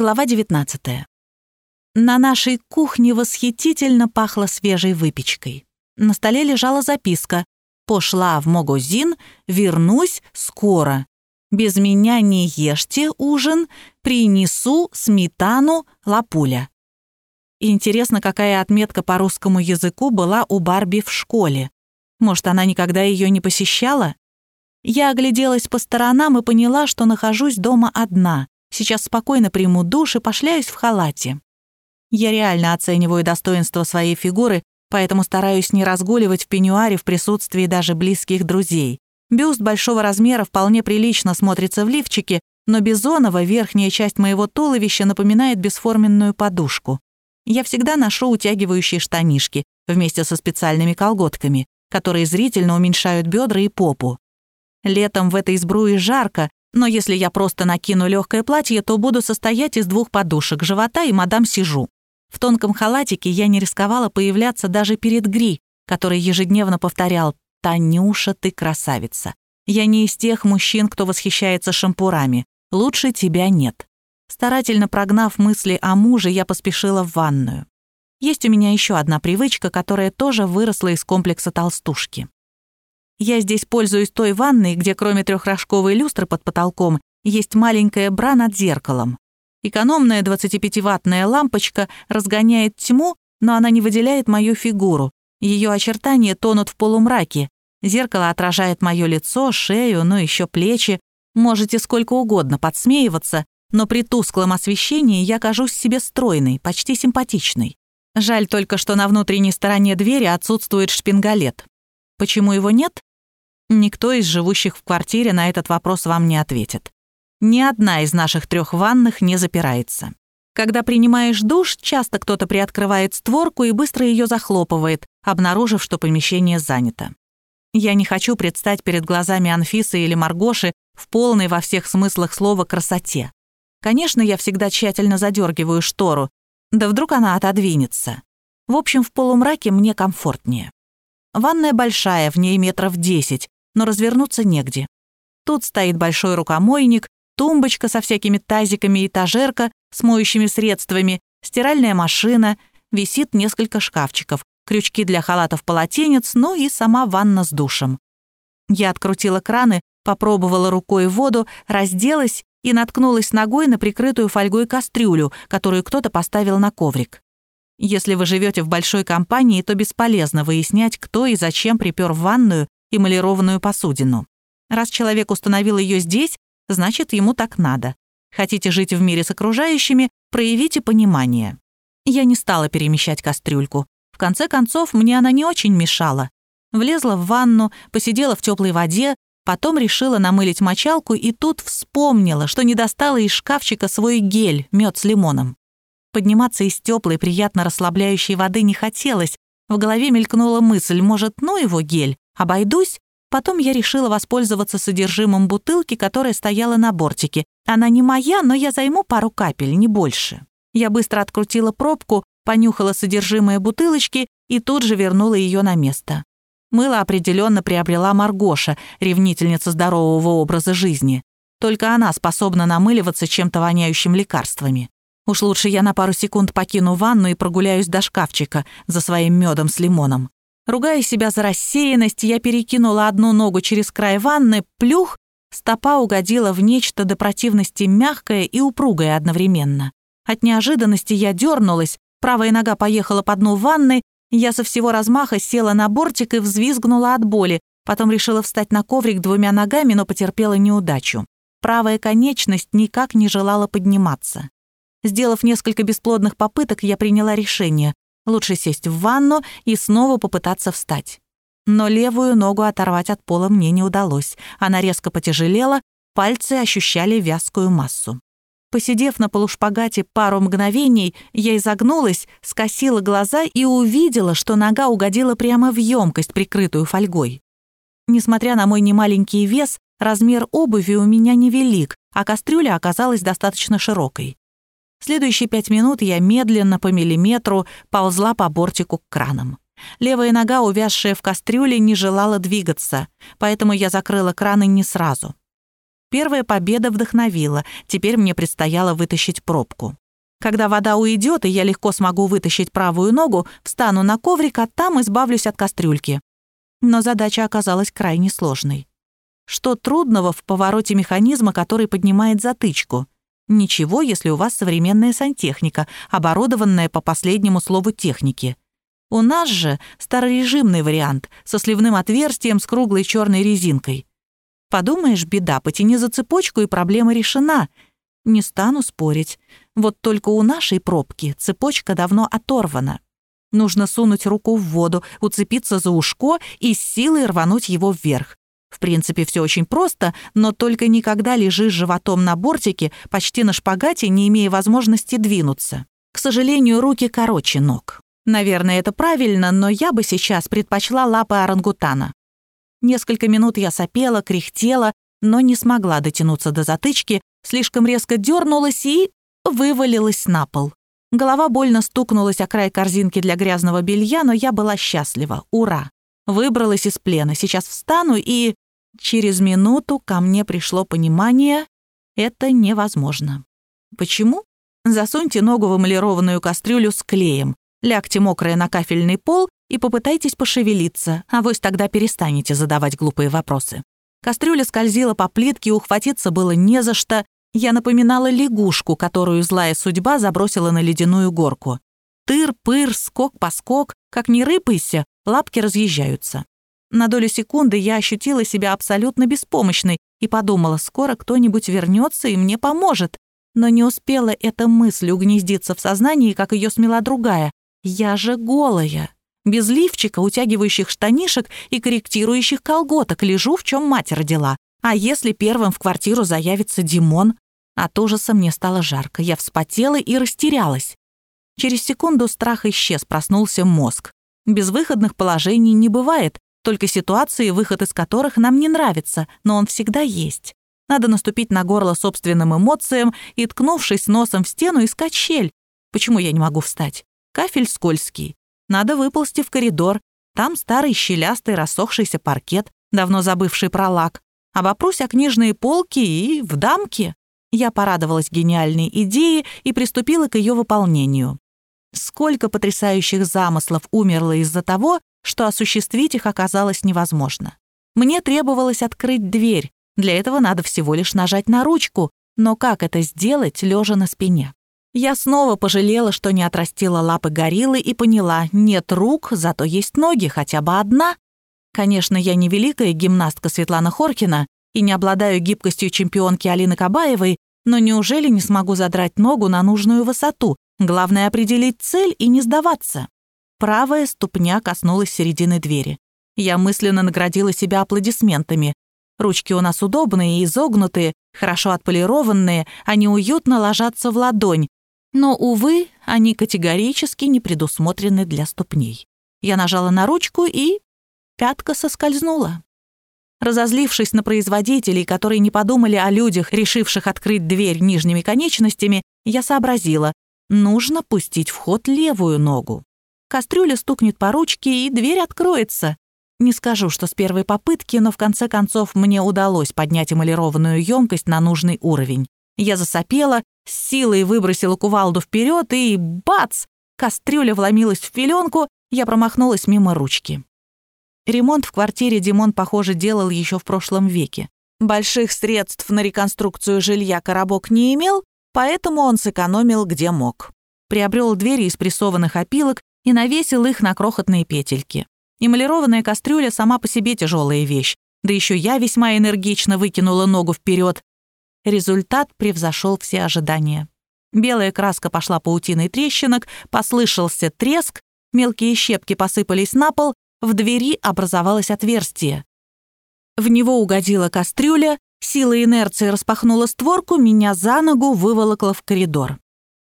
Глава 19. На нашей кухне восхитительно пахло свежей выпечкой. На столе лежала записка «Пошла в магазин, вернусь скоро. Без меня не ешьте ужин, принесу сметану, лапуля». Интересно, какая отметка по русскому языку была у Барби в школе. Может, она никогда ее не посещала? Я огляделась по сторонам и поняла, что нахожусь дома одна. Сейчас спокойно приму душ и пошляюсь в халате. Я реально оцениваю достоинство своей фигуры, поэтому стараюсь не разгуливать в пеньюаре в присутствии даже близких друзей. Бюст большого размера вполне прилично смотрится в лифчике, но бизоново верхняя часть моего туловища напоминает бесформенную подушку. Я всегда ношу утягивающие штанишки вместе со специальными колготками, которые зрительно уменьшают бедра и попу. Летом в этой сбруе жарко, но если я просто накину легкое платье, то буду состоять из двух подушек, живота и мадам сижу. В тонком халатике я не рисковала появляться даже перед Гри, который ежедневно повторял «Танюша, ты красавица». Я не из тех мужчин, кто восхищается шампурами. Лучше тебя нет. Старательно прогнав мысли о муже, я поспешила в ванную. Есть у меня еще одна привычка, которая тоже выросла из комплекса толстушки. Я здесь пользуюсь той ванной, где кроме трехрожковой люстры под потолком есть маленькая бра над зеркалом. Экономная 25-ваттная лампочка разгоняет тьму, но она не выделяет мою фигуру. Ее очертания тонут в полумраке. Зеркало отражает мое лицо, шею, ну еще плечи. Можете сколько угодно подсмеиваться, но при тусклом освещении я кажусь себе стройной, почти симпатичной. Жаль только, что на внутренней стороне двери отсутствует шпингалет. Почему его нет? Никто из живущих в квартире на этот вопрос вам не ответит. Ни одна из наших трех ванных не запирается. Когда принимаешь душ, часто кто-то приоткрывает створку и быстро ее захлопывает, обнаружив, что помещение занято. Я не хочу предстать перед глазами Анфисы или Маргоши в полной во всех смыслах слова красоте. Конечно, я всегда тщательно задергиваю штору, да вдруг она отодвинется. В общем, в полумраке мне комфортнее. Ванная большая, в ней метров десять, но развернуться негде. Тут стоит большой рукомойник, тумбочка со всякими тазиками, этажерка с моющими средствами, стиральная машина, висит несколько шкафчиков, крючки для халатов полотенец, ну и сама ванна с душем. Я открутила краны, попробовала рукой воду, разделась и наткнулась ногой на прикрытую фольгой кастрюлю, которую кто-то поставил на коврик. Если вы живете в большой компании, то бесполезно выяснять, кто и зачем припер в ванную эмалированную посудину. Раз человек установил ее здесь, значит, ему так надо. Хотите жить в мире с окружающими, проявите понимание. Я не стала перемещать кастрюльку. В конце концов, мне она не очень мешала. Влезла в ванну, посидела в теплой воде, потом решила намылить мочалку и тут вспомнила, что не достала из шкафчика свой гель, мед с лимоном. Подниматься из теплой, приятно расслабляющей воды не хотелось. В голове мелькнула мысль, может, ну его гель, Обойдусь, потом я решила воспользоваться содержимым бутылки, которая стояла на бортике. Она не моя, но я займу пару капель, не больше. Я быстро открутила пробку, понюхала содержимое бутылочки и тут же вернула ее на место. Мыло определенно приобрела Маргоша, ревнительница здорового образа жизни. Только она способна намыливаться чем-то воняющим лекарствами. Уж лучше я на пару секунд покину ванну и прогуляюсь до шкафчика за своим медом с лимоном. Ругая себя за рассеянность, я перекинула одну ногу через край ванны, плюх, стопа угодила в нечто до противности мягкое и упругое одновременно. От неожиданности я дернулась, правая нога поехала по дну ванны, я со всего размаха села на бортик и взвизгнула от боли, потом решила встать на коврик двумя ногами, но потерпела неудачу. Правая конечность никак не желала подниматься. Сделав несколько бесплодных попыток, я приняла решение. Лучше сесть в ванну и снова попытаться встать. Но левую ногу оторвать от пола мне не удалось. Она резко потяжелела, пальцы ощущали вязкую массу. Посидев на полушпагате пару мгновений, я изогнулась, скосила глаза и увидела, что нога угодила прямо в емкость, прикрытую фольгой. Несмотря на мой немаленький вес, размер обуви у меня невелик, а кастрюля оказалась достаточно широкой. Следующие пять минут я медленно по миллиметру ползла по бортику к кранам. Левая нога, увязшая в кастрюле, не желала двигаться, поэтому я закрыла краны не сразу. Первая победа вдохновила, теперь мне предстояло вытащить пробку. Когда вода уйдет, и я легко смогу вытащить правую ногу, встану на коврик, а там избавлюсь от кастрюльки. Но задача оказалась крайне сложной. Что трудного в повороте механизма, который поднимает затычку? Ничего, если у вас современная сантехника, оборудованная по последнему слову техники. У нас же старорежимный вариант со сливным отверстием с круглой черной резинкой. Подумаешь, беда, потяни за цепочку, и проблема решена. Не стану спорить. Вот только у нашей пробки цепочка давно оторвана. Нужно сунуть руку в воду, уцепиться за ушко и с силой рвануть его вверх. В принципе, все очень просто, но только никогда лежишь животом на бортике, почти на шпагате, не имея возможности двинуться. К сожалению, руки короче ног. Наверное, это правильно, но я бы сейчас предпочла лапы орангутана. Несколько минут я сопела, кряхтела, но не смогла дотянуться до затычки, слишком резко дернулась и вывалилась на пол. Голова больно стукнулась о край корзинки для грязного белья, но я была счастлива. Ура! Выбралась из плена. Сейчас встану и... Через минуту ко мне пришло понимание, это невозможно. Почему? Засуньте ногу в эмалированную кастрюлю с клеем, лягте мокрое на кафельный пол и попытайтесь пошевелиться, а вось тогда перестанете задавать глупые вопросы. Кастрюля скользила по плитке, ухватиться было не за что. Я напоминала лягушку, которую злая судьба забросила на ледяную горку. Тыр-пыр, скок-поскок, как не рыпайся, лапки разъезжаются. На долю секунды я ощутила себя абсолютно беспомощной и подумала, скоро кто-нибудь вернется и мне поможет. Но не успела эта мысль угнездиться в сознании, как ее смела другая. Я же голая. Без лифчика, утягивающих штанишек и корректирующих колготок лежу, в чем мать родила. А если первым в квартиру заявится Димон? От ужаса мне стало жарко. Я вспотела и растерялась. Через секунду страх исчез, проснулся мозг. Безвыходных положений не бывает, только ситуации, выход из которых нам не нравится, но он всегда есть. Надо наступить на горло собственным эмоциям и, ткнувшись носом в стену, искать щель. Почему я не могу встать? Кафель скользкий. Надо выползти в коридор. Там старый щелястый рассохшийся паркет, давно забывший про лак. Обопрусь о книжные полки и в дамке. Я порадовалась гениальной идее и приступила к ее выполнению. Сколько потрясающих замыслов умерло из-за того, что осуществить их оказалось невозможно. Мне требовалось открыть дверь. Для этого надо всего лишь нажать на ручку, но как это сделать, лежа на спине? Я снова пожалела, что не отрастила лапы гориллы и поняла, нет рук, зато есть ноги, хотя бы одна. Конечно, я не великая гимнастка Светлана Хоркина и не обладаю гибкостью чемпионки Алины Кабаевой, но неужели не смогу задрать ногу на нужную высоту, Главное — определить цель и не сдаваться. Правая ступня коснулась середины двери. Я мысленно наградила себя аплодисментами. Ручки у нас удобные изогнутые, хорошо отполированные, они уютно ложатся в ладонь. Но, увы, они категорически не предусмотрены для ступней. Я нажала на ручку и... пятка соскользнула. Разозлившись на производителей, которые не подумали о людях, решивших открыть дверь нижними конечностями, я сообразила, Нужно пустить в ход левую ногу. Кастрюля стукнет по ручке, и дверь откроется. Не скажу, что с первой попытки, но в конце концов мне удалось поднять эмалированную емкость на нужный уровень. Я засопела, с силой выбросила кувалду вперед и бац! Кастрюля вломилась в филенку, я промахнулась мимо ручки. Ремонт в квартире Димон, похоже, делал еще в прошлом веке. Больших средств на реконструкцию жилья коробок не имел, поэтому он сэкономил где мог. Приобрел двери из прессованных опилок и навесил их на крохотные петельки. Эмалированная кастрюля сама по себе тяжелая вещь, да еще я весьма энергично выкинула ногу вперед. Результат превзошел все ожидания. Белая краска пошла паутиной трещинок, послышался треск, мелкие щепки посыпались на пол, в двери образовалось отверстие. В него угодила кастрюля, Сила инерции распахнула створку, меня за ногу выволокла в коридор.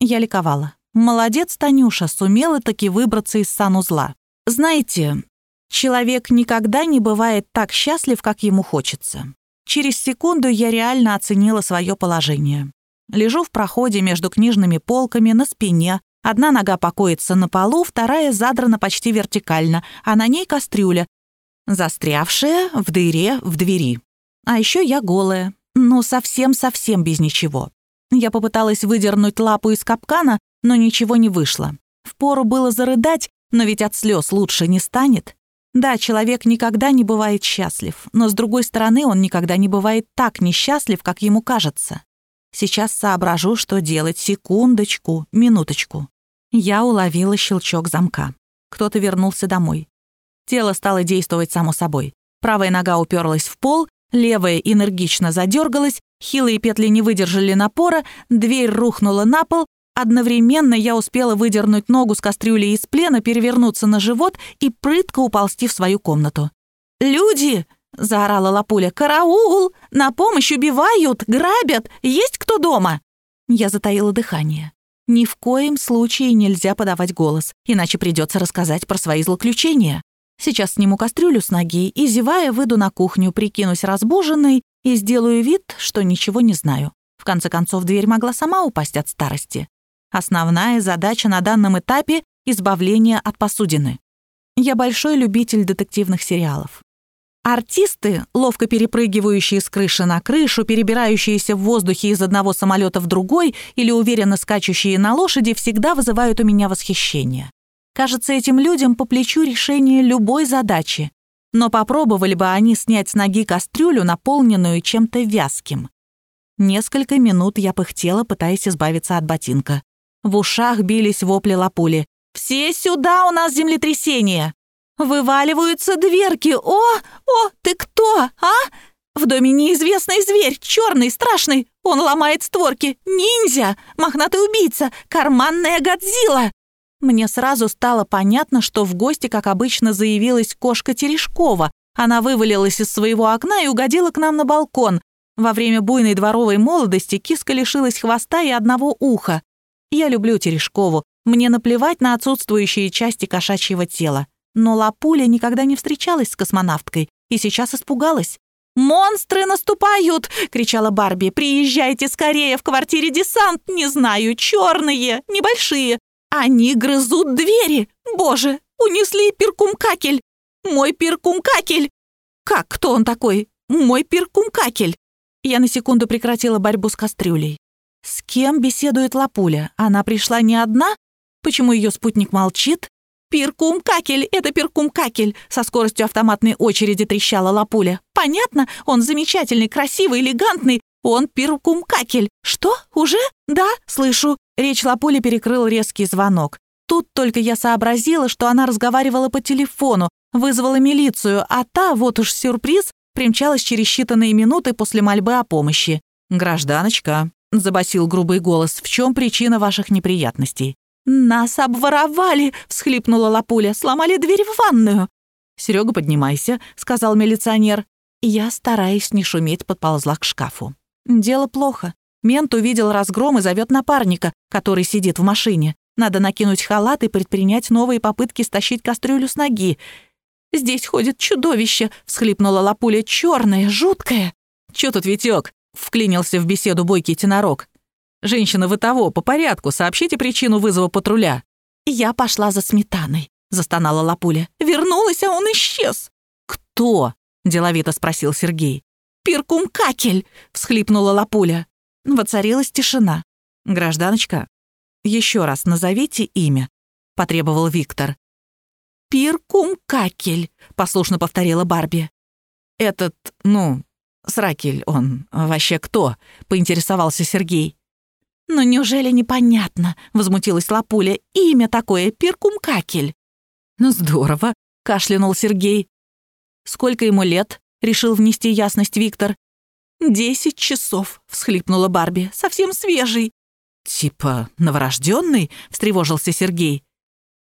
Я ликовала. Молодец, Танюша, сумела таки выбраться из санузла. Знаете, человек никогда не бывает так счастлив, как ему хочется. Через секунду я реально оценила свое положение. Лежу в проходе между книжными полками на спине. Одна нога покоится на полу, вторая задрана почти вертикально, а на ней кастрюля, застрявшая в дыре в двери. А еще я голая. Ну, совсем-совсем без ничего. Я попыталась выдернуть лапу из капкана, но ничего не вышло. Впору было зарыдать, но ведь от слез лучше не станет. Да, человек никогда не бывает счастлив, но с другой стороны он никогда не бывает так несчастлив, как ему кажется. Сейчас соображу, что делать. Секундочку, минуточку. Я уловила щелчок замка. Кто-то вернулся домой. Тело стало действовать само собой. Правая нога уперлась в пол, левая энергично задергалась, хилые петли не выдержали напора, дверь рухнула на пол, Одновременно я успела выдернуть ногу с кастрюли из плена, перевернуться на живот и прытко уползти в свою комнату. «Люди!» — заорала Лапуля. «Караул! На помощь убивают! Грабят! Есть кто дома?» Я затаила дыхание. Ни в коем случае нельзя подавать голос, иначе придется рассказать про свои злоключения. Сейчас сниму кастрюлю с ноги и, зевая, выйду на кухню, прикинусь разбуженной и сделаю вид, что ничего не знаю. В конце концов, дверь могла сама упасть от старости. Основная задача на данном этапе — избавление от посудины. Я большой любитель детективных сериалов. Артисты, ловко перепрыгивающие с крыши на крышу, перебирающиеся в воздухе из одного самолета в другой или уверенно скачущие на лошади, всегда вызывают у меня восхищение. Кажется, этим людям по плечу решение любой задачи. Но попробовали бы они снять с ноги кастрюлю, наполненную чем-то вязким. Несколько минут я пыхтела, пытаясь избавиться от ботинка. В ушах бились вопли лапули. «Все сюда, у нас землетрясение!» «Вываливаются дверки! О, о, ты кто, а?» «В доме неизвестный зверь, черный, страшный! Он ломает створки! Ниндзя! Мохнатый убийца! Карманная Годзилла!» Мне сразу стало понятно, что в гости, как обычно, заявилась кошка Терешкова. Она вывалилась из своего окна и угодила к нам на балкон. Во время буйной дворовой молодости киска лишилась хвоста и одного уха. Я люблю Терешкову, мне наплевать на отсутствующие части кошачьего тела. Но Лапуля никогда не встречалась с космонавткой и сейчас испугалась. «Монстры наступают!» — кричала Барби. «Приезжайте скорее, в квартире десант, не знаю, черные, небольшие. Они грызут двери! Боже, унесли перкумкакель! Мой перкумкакель!» «Как? Кто он такой? Мой перкумкакель!» Я на секунду прекратила борьбу с кастрюлей. С кем беседует Лапуля? Она пришла не одна? Почему ее спутник молчит? «Пиркум-какель! Это пиркум-какель!» Со скоростью автоматной очереди трещала Лапуля. «Понятно? Он замечательный, красивый, элегантный. Он пиркум-какель. Что? Уже? Да, слышу». Речь Лапули перекрыл резкий звонок. Тут только я сообразила, что она разговаривала по телефону, вызвала милицию, а та, вот уж сюрприз, примчалась через считанные минуты после мольбы о помощи. «Гражданочка, — забасил грубый голос. «В чем причина ваших неприятностей?» «Нас обворовали!» — всхлипнула Лапуля. «Сломали дверь в ванную!» «Серега, поднимайся», — сказал милиционер. Я, стараясь не шуметь, подползла к шкафу. Дело плохо. Мент увидел разгром и зовет напарника, который сидит в машине. Надо накинуть халат и предпринять новые попытки стащить кастрюлю с ноги. «Здесь ходит чудовище!» — всхлипнула Лапуля. «Чёрное, жуткое!» «Чё тут, Витёк? Вклинился в беседу бойкий тенорок. «Женщина, вы того, по порядку, сообщите причину вызова патруля». «Я пошла за сметаной», — застонала Лапуля. «Вернулась, а он исчез». «Кто?» — деловито спросил Сергей. «Пиркум Какель», — всхлипнула Лапуля. Воцарилась тишина. «Гражданочка, еще раз назовите имя», — потребовал Виктор. «Пиркум Какель», — послушно повторила Барби. «Этот, ну, Сракель он вообще кто?» — поинтересовался Сергей. «Ну неужели непонятно?» — возмутилась Лапуля. «Имя такое — Пиркумкакель». «Ну здорово», — кашлянул Сергей. «Сколько ему лет?» — решил внести ясность Виктор. «Десять часов», — всхлипнула Барби. «Совсем свежий». «Типа новорожденный?» — встревожился Сергей.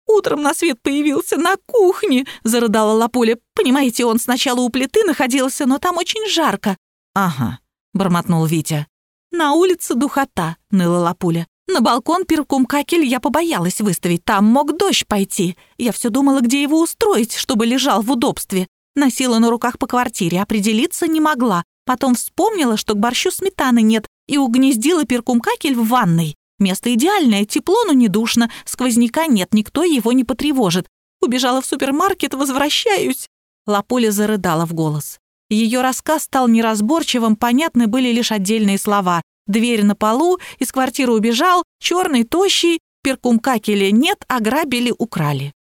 «Утром на свет появился на кухне», — зарыдала Лапуля. «Понимаете, он сначала у плиты находился, но там очень жарко». «Ага», — бормотнул Витя. «На улице духота», — ныла Лапуля. «На балкон пирком какель я побоялась выставить, там мог дождь пойти. Я все думала, где его устроить, чтобы лежал в удобстве. Носила на руках по квартире, определиться не могла. Потом вспомнила, что к борщу сметаны нет, и угнездила пиркум какель в ванной. Место идеальное, тепло, но не душно, сквозняка нет, никто его не потревожит. Убежала в супермаркет, возвращаюсь». Лапуля зарыдала в голос. Ее рассказ стал неразборчивым, понятны были лишь отдельные слова. Дверь на полу, из квартиры убежал, черный, тощий, перкумкакеля нет, ограбили, украли.